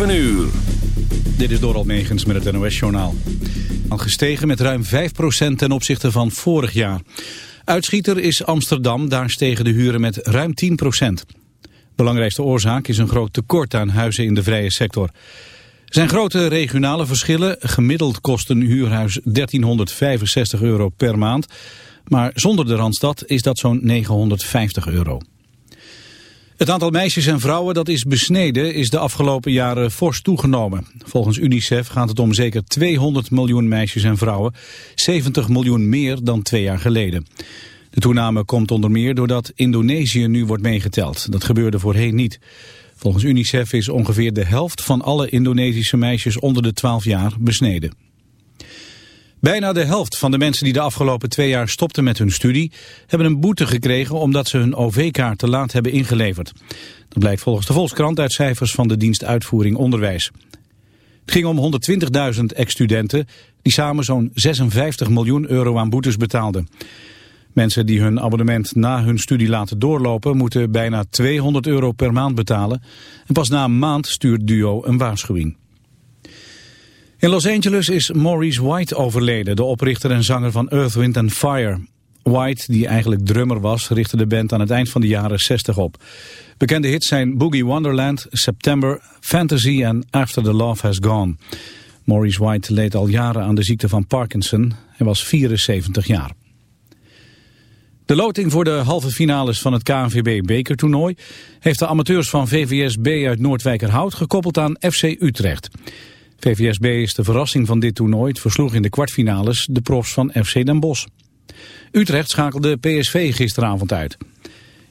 7 uur. Dit is Doral Megens met het NOS-journaal. Al gestegen met ruim 5% ten opzichte van vorig jaar. Uitschieter is Amsterdam, daar stegen de huren met ruim 10%. Belangrijkste oorzaak is een groot tekort aan huizen in de vrije sector. Er zijn grote regionale verschillen. Gemiddeld kost een huurhuis 1365 euro per maand. Maar zonder de Randstad is dat zo'n 950 euro. Het aantal meisjes en vrouwen dat is besneden is de afgelopen jaren fors toegenomen. Volgens UNICEF gaat het om zeker 200 miljoen meisjes en vrouwen, 70 miljoen meer dan twee jaar geleden. De toename komt onder meer doordat Indonesië nu wordt meegeteld. Dat gebeurde voorheen niet. Volgens UNICEF is ongeveer de helft van alle Indonesische meisjes onder de 12 jaar besneden. Bijna de helft van de mensen die de afgelopen twee jaar stopten met hun studie... hebben een boete gekregen omdat ze hun OV-kaart te laat hebben ingeleverd. Dat blijkt volgens de Volkskrant uit cijfers van de dienst Uitvoering Onderwijs. Het ging om 120.000 ex-studenten die samen zo'n 56 miljoen euro aan boetes betaalden. Mensen die hun abonnement na hun studie laten doorlopen... moeten bijna 200 euro per maand betalen. En pas na een maand stuurt Duo een waarschuwing. In Los Angeles is Maurice White overleden, de oprichter en zanger van Earth, Wind and Fire. White, die eigenlijk drummer was, richtte de band aan het eind van de jaren 60 op. Bekende hits zijn Boogie Wonderland, September, Fantasy en After the Love Has Gone. Maurice White leed al jaren aan de ziekte van Parkinson. Hij was 74 jaar. De loting voor de halve finales van het KNVB bekertoernooi heeft de amateurs van VVSB uit Noordwijkerhout gekoppeld aan FC Utrecht. VVSB is de verrassing van dit toernooi. Het versloeg in de kwartfinales de profs van FC Den Bosch. Utrecht schakelde PSV gisteravond uit.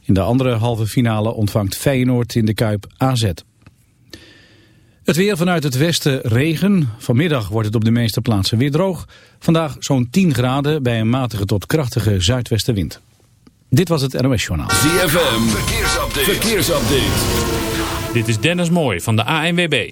In de andere halve finale ontvangt Feyenoord in de Kuip AZ. Het weer vanuit het westen regen. Vanmiddag wordt het op de meeste plaatsen weer droog. Vandaag zo'n 10 graden bij een matige tot krachtige zuidwestenwind. Dit was het NOS Journaal. ZFM, verkeersupdate. verkeersupdate. Dit is Dennis Mooij van de ANWB.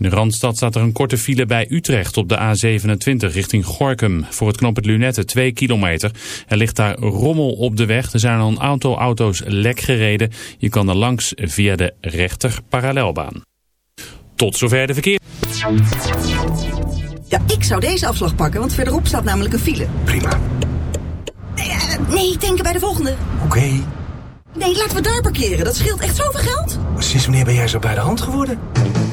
In de Randstad staat er een korte file bij Utrecht op de A27 richting Gorkum. Voor het knooppunt Lunette 2 kilometer. Er ligt daar rommel op de weg. Er zijn al een aantal auto's lek gereden. Je kan er langs via de rechter parallelbaan. Tot zover de verkeer. Ja, ik zou deze afslag pakken, want verderop staat namelijk een file. Prima. Nee, eh, nee denken bij de volgende. Oké. Nee, laten we daar parkeren. Dat scheelt echt zoveel geld. Sinds wanneer ben jij zo bij de hand geworden?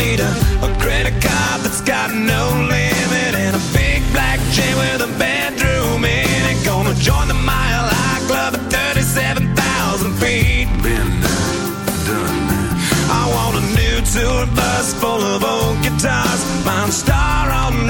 Need a, a credit card that's got no limit and a big black chain with a bedroom in it. Gonna join the Mile High Club at 37,000 feet. Been done. I want a new tour bus full of old guitars. Mine star on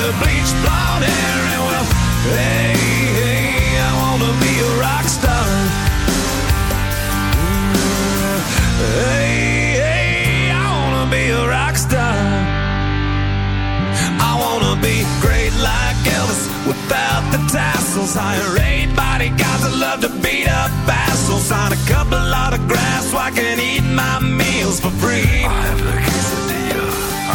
the bleached blonde hair. And well, hey, hey, I wanna be a rock star. Mm, hey, hey, I wanna be a rock star. I wanna be great like Elvis without the tassels. Hire eight bodyguards that love to beat up assholes. Sign a couple autographs so I can eat my meals for free.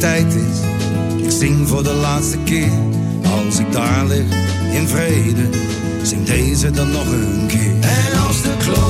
tijd is, ik zing voor de laatste keer. Als ik daar lig, in vrede, zing deze dan nog een keer. En als de klok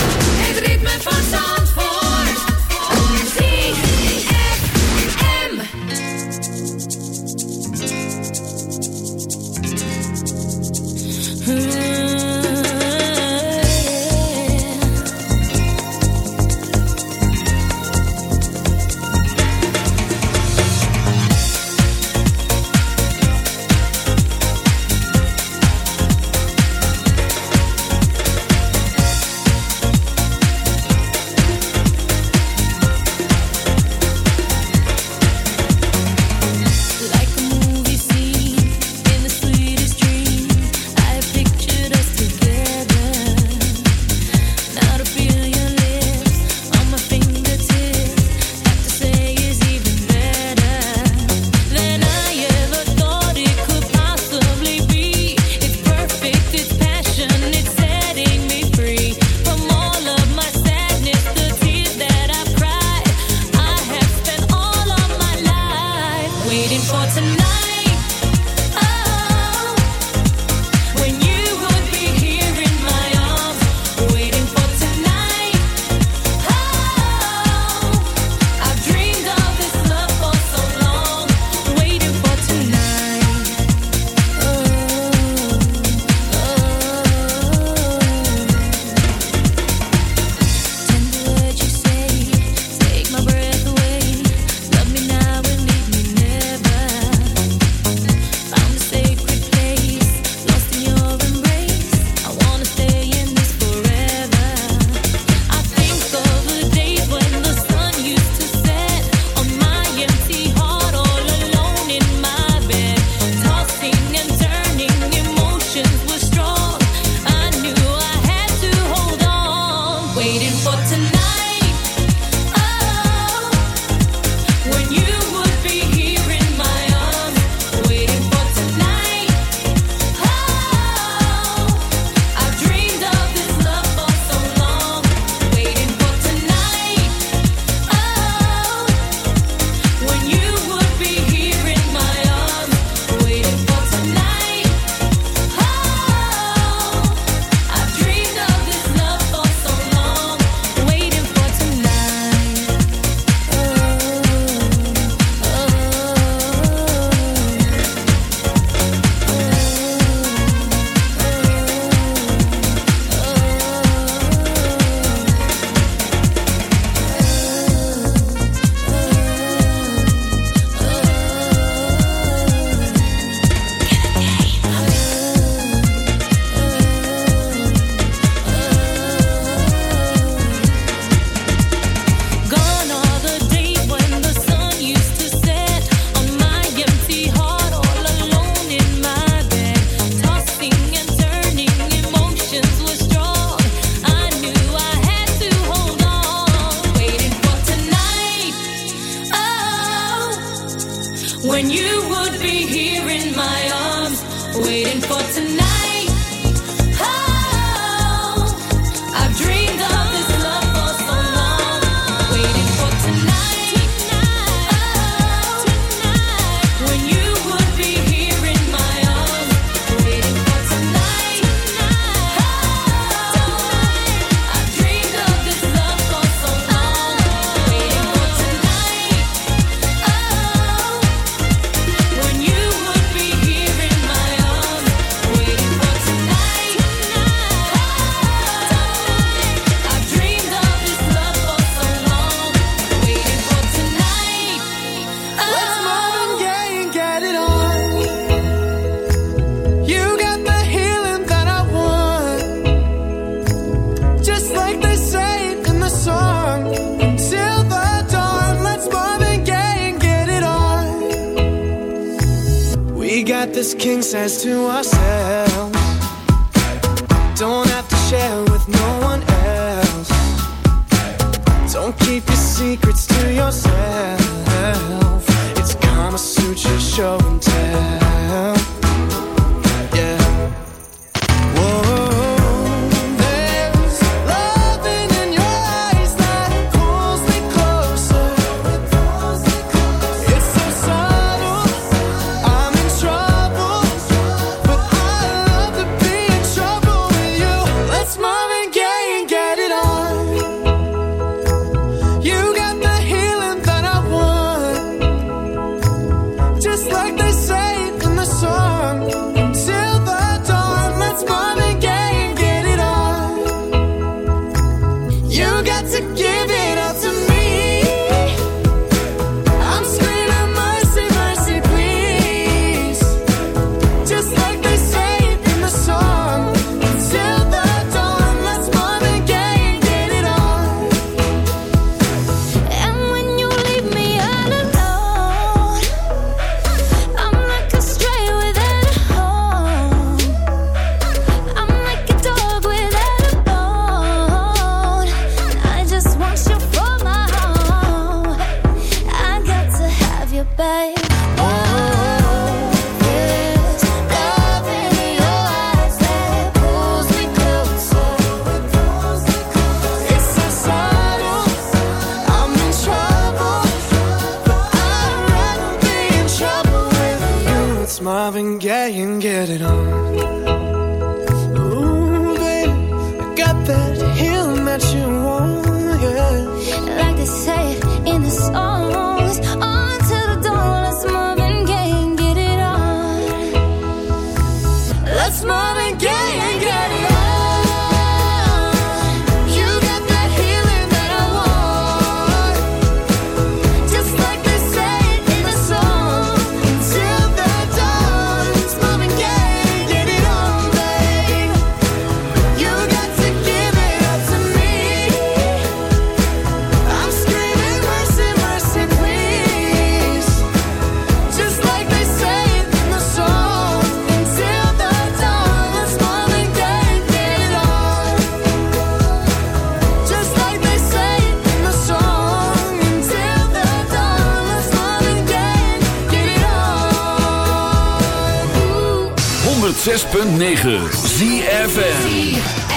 6.9 ZFN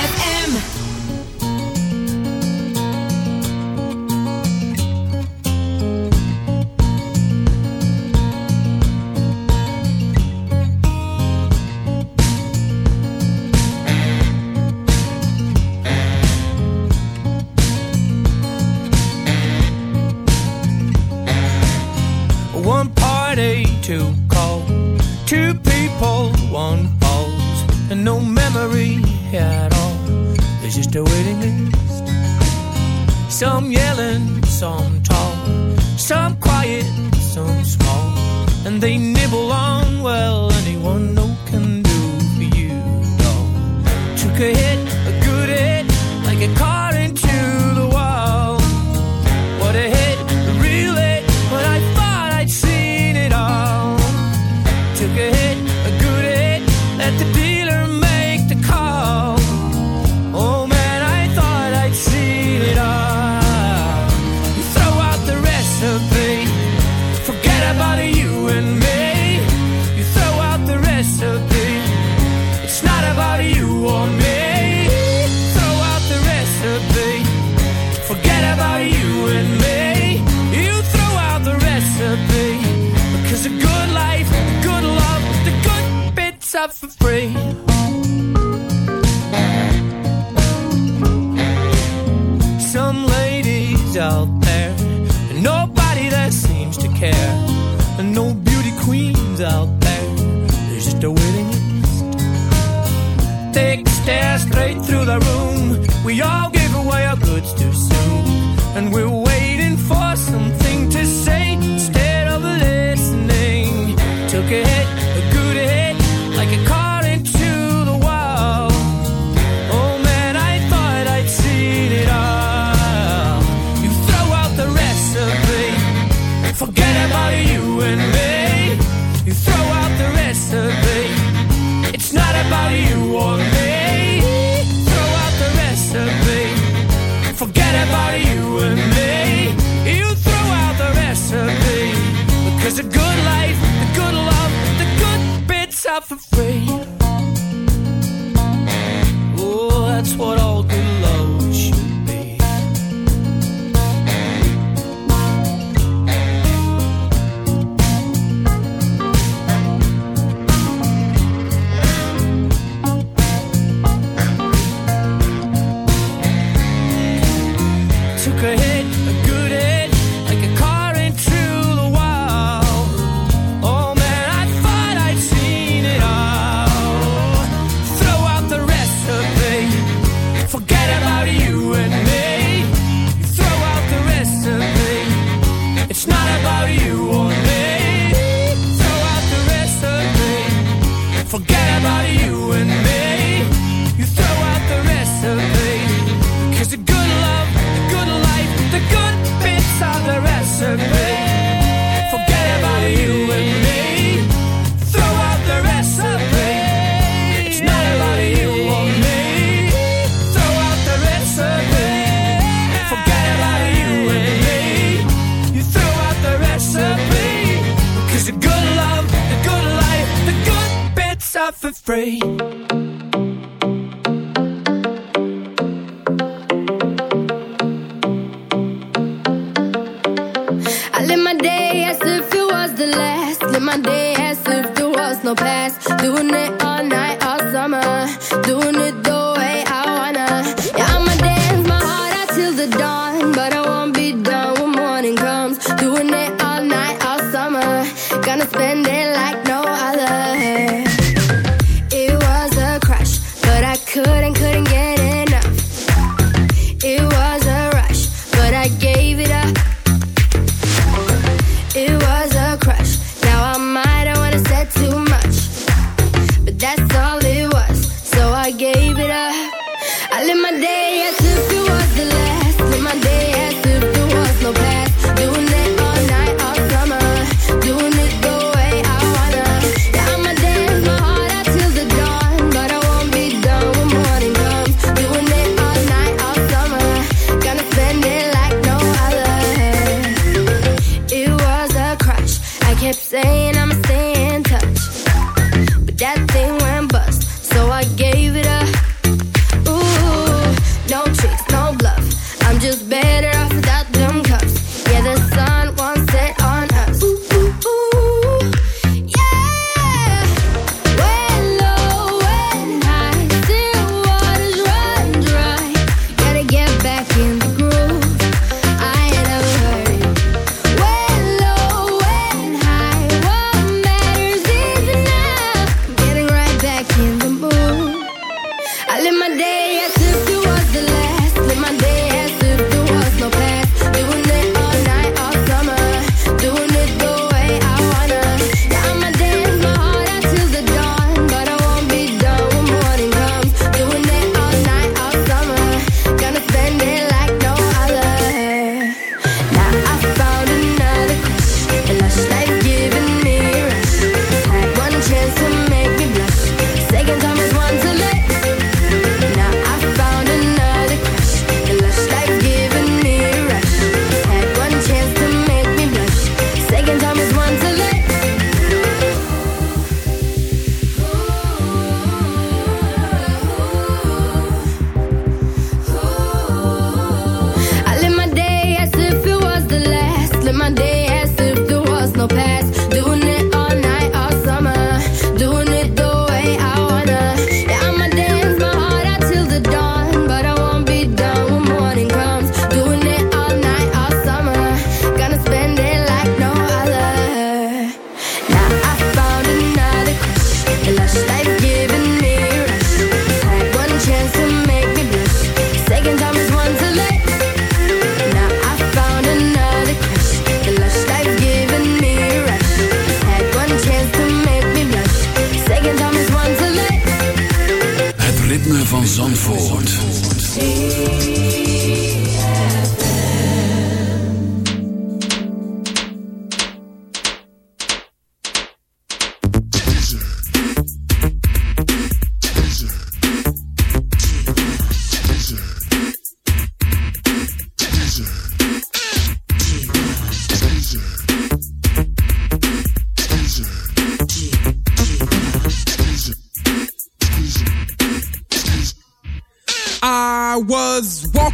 free.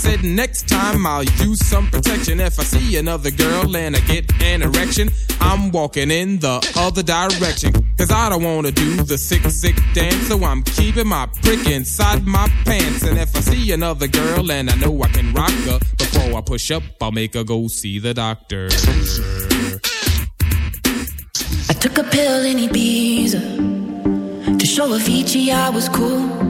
said, Next time I'll use some protection. If I see another girl and I get an erection, I'm walking in the other direction. Cause I don't wanna do the sick, sick dance, so I'm keeping my prick inside my pants. And if I see another girl and I know I can rock her, before I push up, I'll make her go see the doctor. I took a pill in Ibiza to show Avicii I was cool.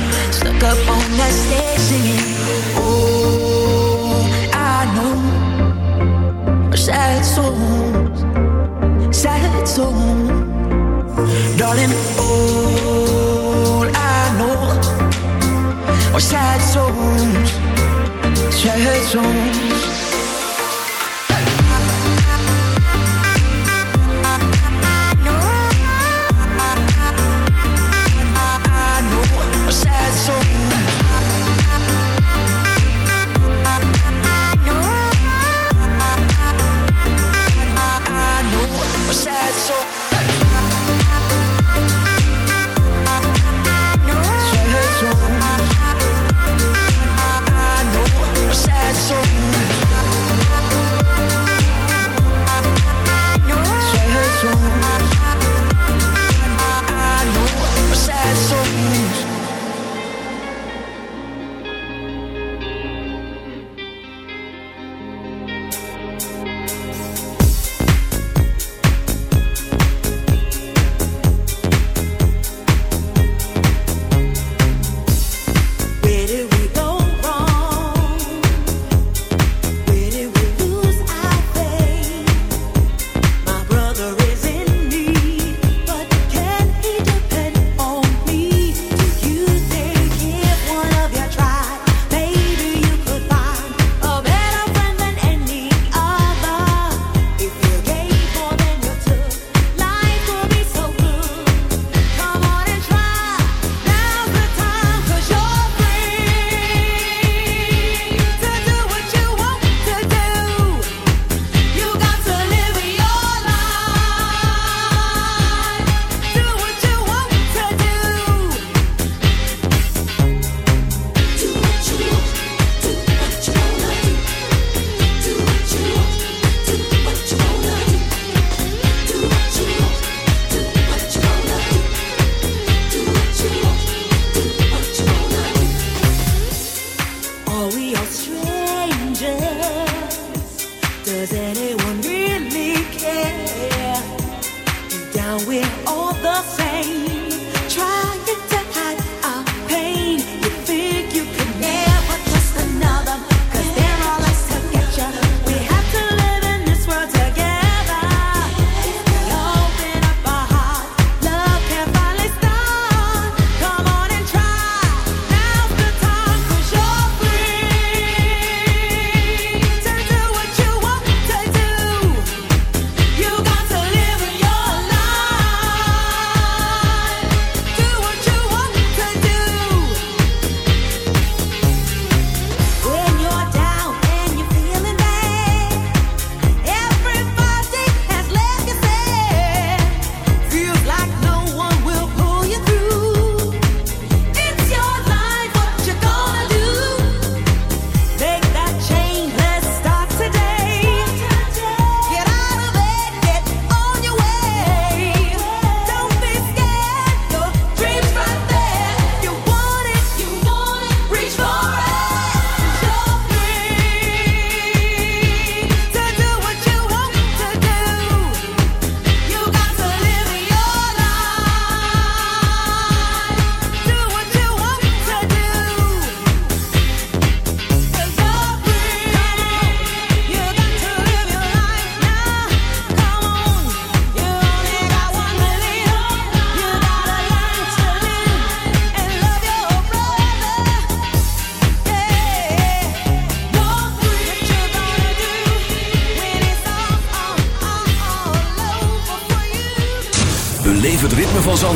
Op on that. Oh, I know sad songs, sad songs, darling. oh, I know sad songs, sad songs.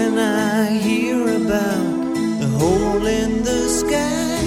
when I hear about the hole in the sky,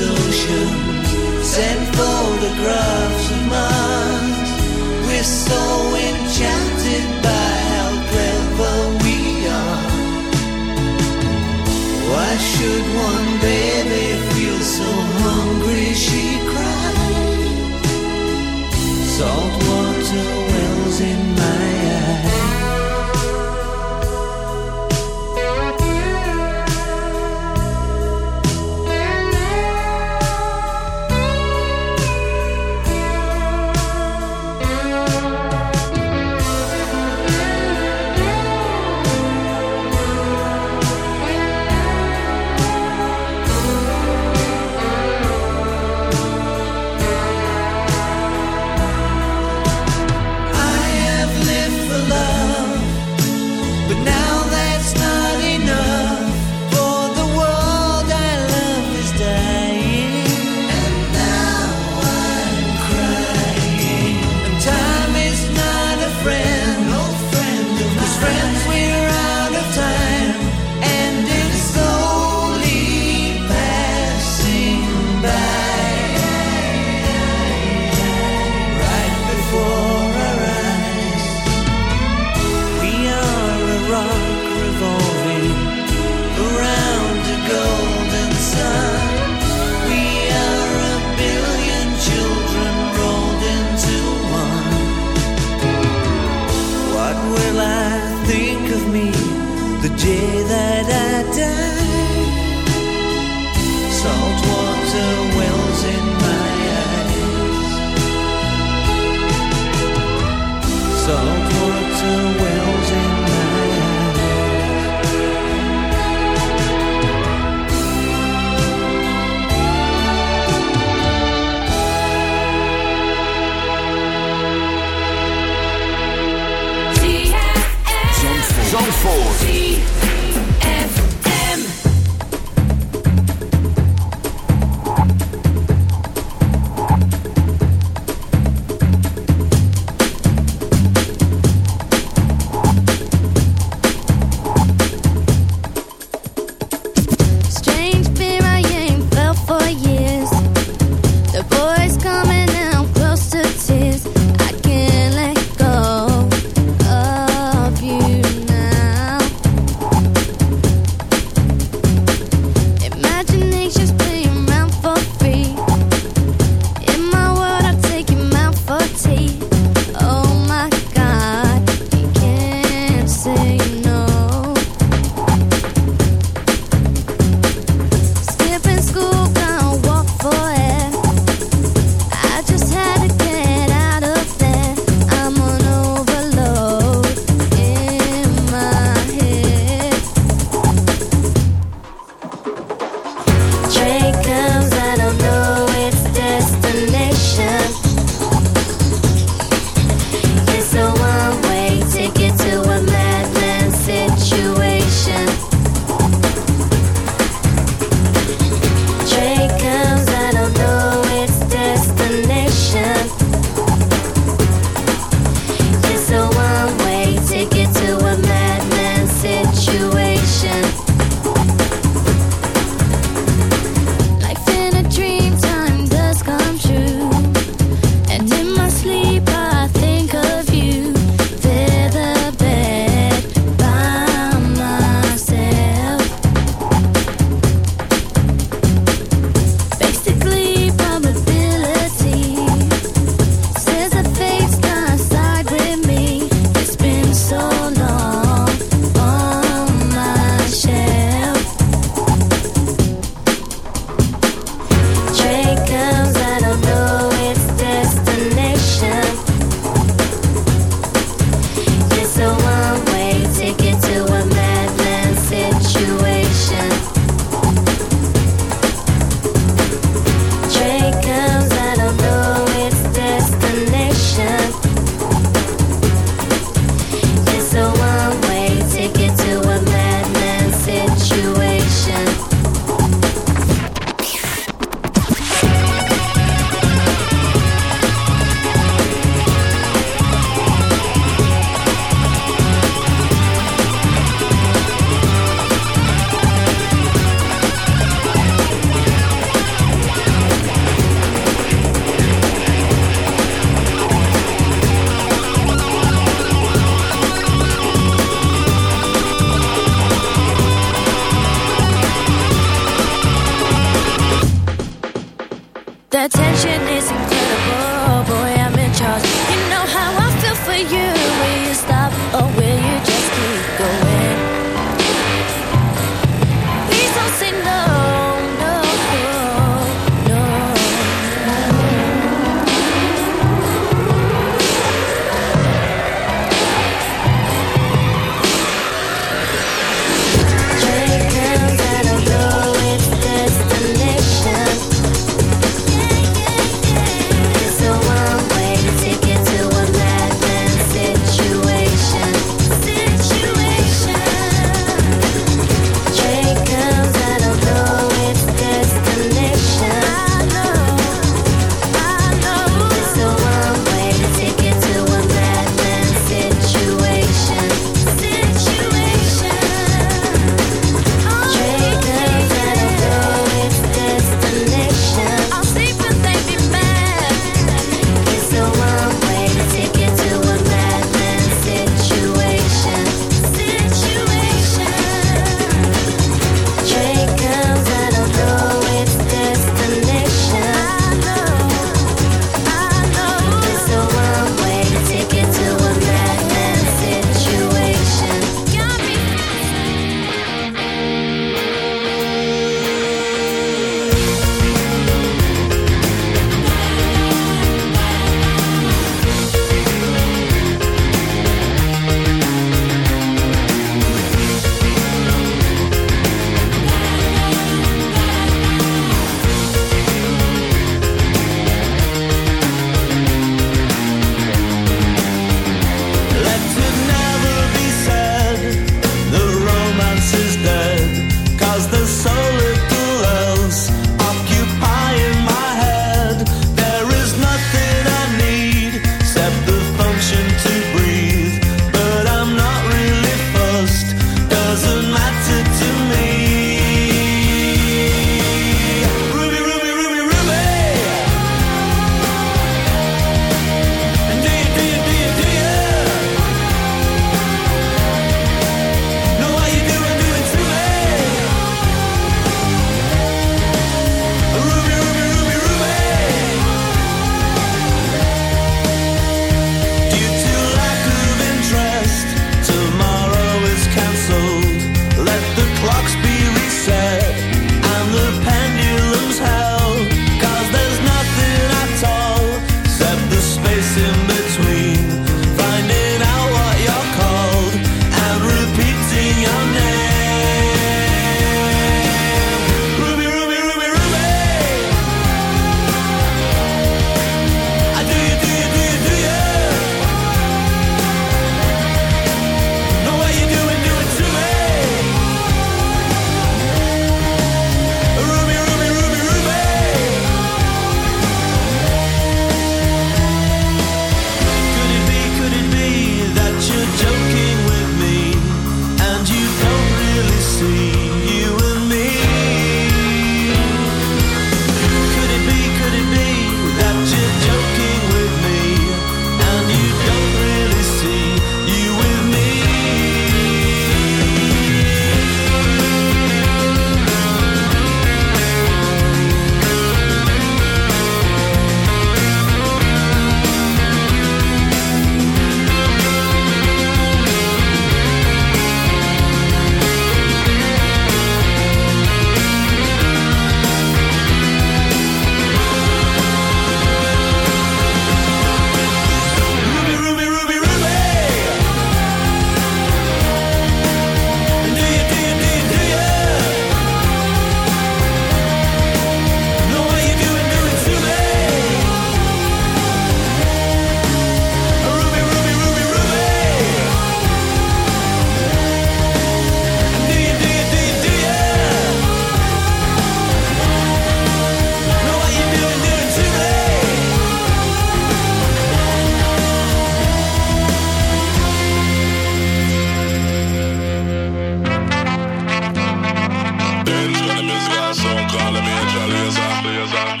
Stand